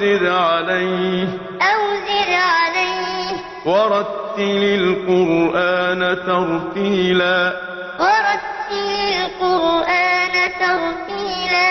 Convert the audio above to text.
زد عليه أو زد عليه ورتل القرآن ترتيلا ورتل القرآن ترتيلا